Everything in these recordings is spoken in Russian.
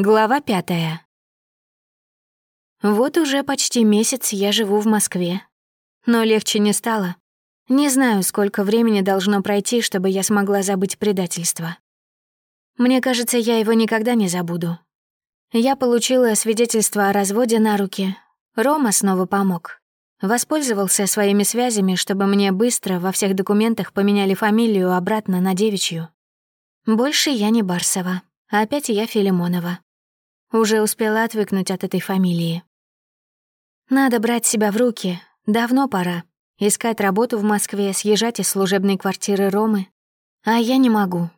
Глава пятая. Вот уже почти месяц я живу в Москве. Но легче не стало. Не знаю, сколько времени должно пройти, чтобы я смогла забыть предательство. Мне кажется, я его никогда не забуду. Я получила свидетельство о разводе на руки. Рома снова помог. Воспользовался своими связями, чтобы мне быстро во всех документах поменяли фамилию обратно на девичью. Больше я не Барсова. Опять я Филимонова. Уже успела отвыкнуть от этой фамилии. Надо брать себя в руки. Давно пора. Искать работу в Москве, съезжать из служебной квартиры Ромы. А я не могу.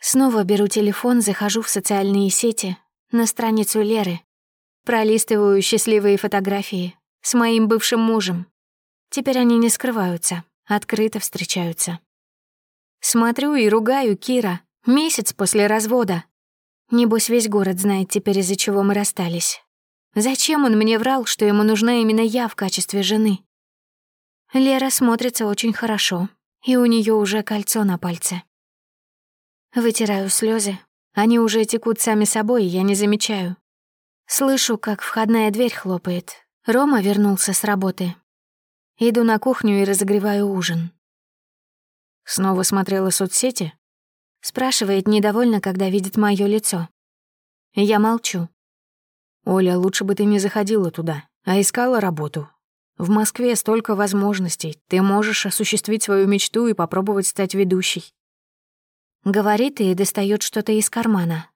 Снова беру телефон, захожу в социальные сети, на страницу Леры. Пролистываю счастливые фотографии с моим бывшим мужем. Теперь они не скрываются, открыто встречаются. Смотрю и ругаю Кира. Месяц после развода. Небось, весь город знает теперь, из-за чего мы расстались. Зачем он мне врал, что ему нужна именно я в качестве жены? Лера смотрится очень хорошо, и у нее уже кольцо на пальце. Вытираю слезы. Они уже текут сами собой, я не замечаю. Слышу, как входная дверь хлопает. Рома вернулся с работы. Иду на кухню и разогреваю ужин. Снова смотрела соцсети? Спрашивает недовольно, когда видит мое лицо. Я молчу. «Оля, лучше бы ты не заходила туда, а искала работу. В Москве столько возможностей. Ты можешь осуществить свою мечту и попробовать стать ведущей». Говорит и достает что-то из кармана.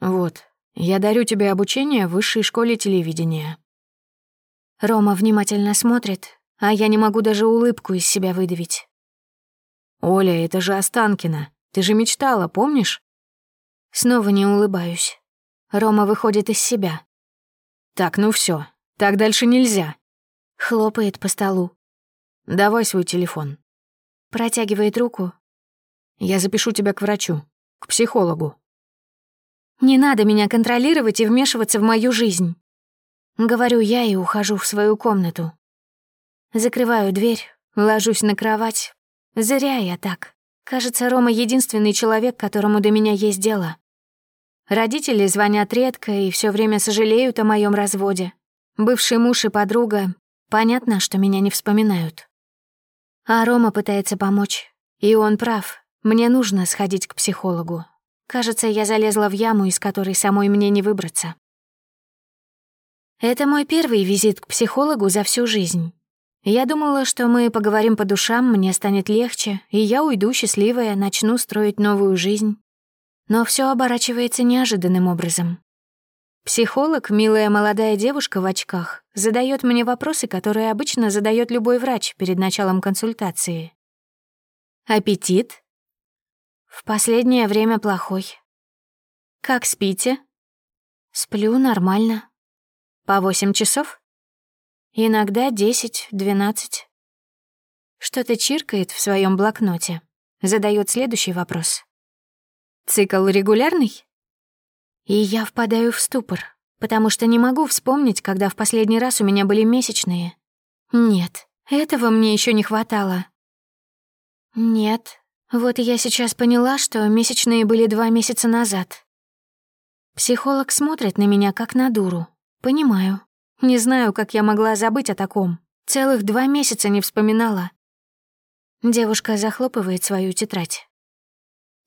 «Вот, я дарю тебе обучение в высшей школе телевидения». Рома внимательно смотрит, а я не могу даже улыбку из себя выдавить. «Оля, это же Останкина. Ты же мечтала, помнишь?» Снова не улыбаюсь. Рома выходит из себя. «Так, ну все, Так дальше нельзя!» Хлопает по столу. «Давай свой телефон». Протягивает руку. «Я запишу тебя к врачу, к психологу». «Не надо меня контролировать и вмешиваться в мою жизнь». Говорю я и ухожу в свою комнату. Закрываю дверь, ложусь на кровать. Зря я так. Кажется, Рома — единственный человек, которому до меня есть дело. Родители звонят редко и все время сожалеют о моем разводе. Бывший муж и подруга — понятно, что меня не вспоминают. А Рома пытается помочь. И он прав. Мне нужно сходить к психологу. Кажется, я залезла в яму, из которой самой мне не выбраться. Это мой первый визит к психологу за всю жизнь. Я думала, что мы поговорим по душам, мне станет легче, и я уйду счастливая, начну строить новую жизнь. Но все оборачивается неожиданным образом. Психолог, милая молодая девушка в очках, задает мне вопросы, которые обычно задает любой врач перед началом консультации. Аппетит? В последнее время плохой. Как спите? Сплю нормально. По восемь часов? Иногда десять, двенадцать. Что-то чиркает в своем блокноте. Задает следующий вопрос. Цикл регулярный? И я впадаю в ступор, потому что не могу вспомнить, когда в последний раз у меня были месячные. Нет, этого мне еще не хватало. Нет, вот я сейчас поняла, что месячные были два месяца назад. Психолог смотрит на меня как на дуру. Понимаю. Не знаю, как я могла забыть о таком. Целых два месяца не вспоминала. Девушка захлопывает свою тетрадь.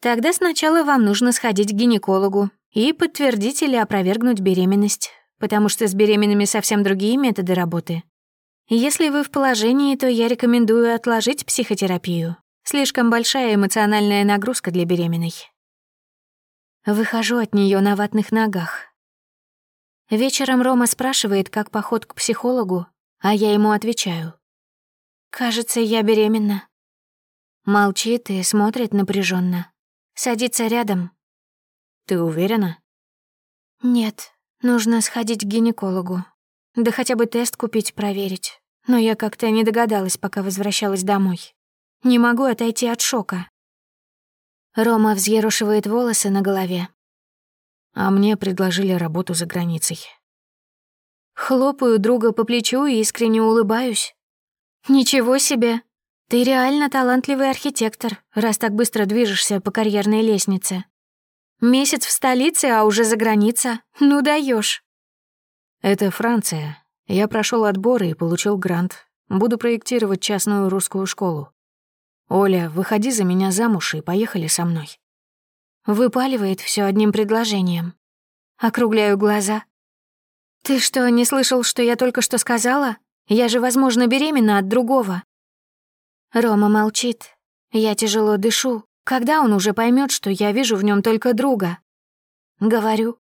Тогда сначала вам нужно сходить к гинекологу и подтвердить или опровергнуть беременность, потому что с беременными совсем другие методы работы. Если вы в положении, то я рекомендую отложить психотерапию. Слишком большая эмоциональная нагрузка для беременной. Выхожу от нее на ватных ногах. Вечером Рома спрашивает, как поход к психологу, а я ему отвечаю. «Кажется, я беременна». Молчит и смотрит напряженно. Садится рядом. «Ты уверена?» «Нет, нужно сходить к гинекологу. Да хотя бы тест купить, проверить. Но я как-то не догадалась, пока возвращалась домой. Не могу отойти от шока». Рома взъерушивает волосы на голове, а мне предложили работу за границей. Хлопаю друга по плечу и искренне улыбаюсь. «Ничего себе! Ты реально талантливый архитектор, раз так быстро движешься по карьерной лестнице. Месяц в столице, а уже за граница. Ну даешь. «Это Франция. Я прошел отборы и получил грант. Буду проектировать частную русскую школу. Оля, выходи за меня замуж и поехали со мной». Выпаливает все одним предложением. Округляю глаза. «Ты что, не слышал, что я только что сказала? Я же, возможно, беременна от другого». Рома молчит. Я тяжело дышу. Когда он уже поймет, что я вижу в нем только друга? Говорю.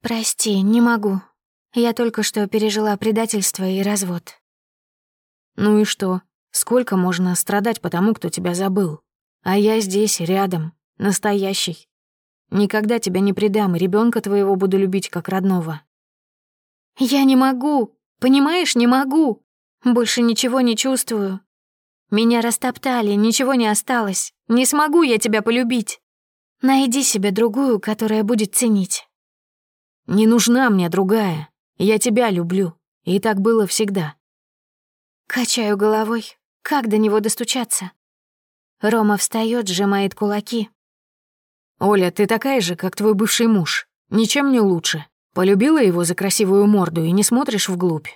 «Прости, не могу. Я только что пережила предательство и развод». «Ну и что? Сколько можно страдать по тому, кто тебя забыл? А я здесь, рядом, Настоящий. Никогда тебя не предам, и ребенка твоего буду любить как родного». «Я не могу! Понимаешь, не могу! Больше ничего не чувствую. Меня растоптали, ничего не осталось. Не смогу я тебя полюбить. Найди себе другую, которая будет ценить». «Не нужна мне другая. Я тебя люблю. И так было всегда». Качаю головой. Как до него достучаться? Рома встает, сжимает кулаки. «Оля, ты такая же, как твой бывший муж. Ничем не лучше. Полюбила его за красивую морду и не смотришь вглубь».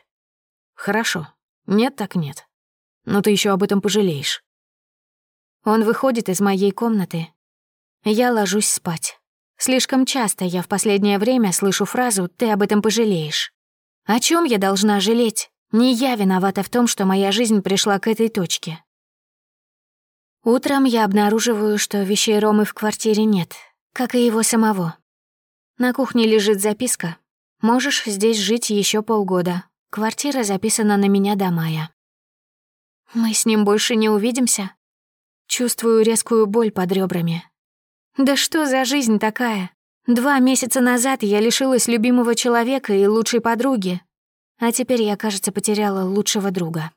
«Хорошо. Нет так нет. Но ты еще об этом пожалеешь». Он выходит из моей комнаты. Я ложусь спать. Слишком часто я в последнее время слышу фразу «ты об этом пожалеешь». О чем я должна жалеть? Не я виновата в том, что моя жизнь пришла к этой точке. Утром я обнаруживаю, что вещей Ромы в квартире нет, как и его самого. На кухне лежит записка. «Можешь здесь жить еще полгода. Квартира записана на меня до мая». «Мы с ним больше не увидимся?» Чувствую резкую боль под ребрами. «Да что за жизнь такая? Два месяца назад я лишилась любимого человека и лучшей подруги, а теперь я, кажется, потеряла лучшего друга».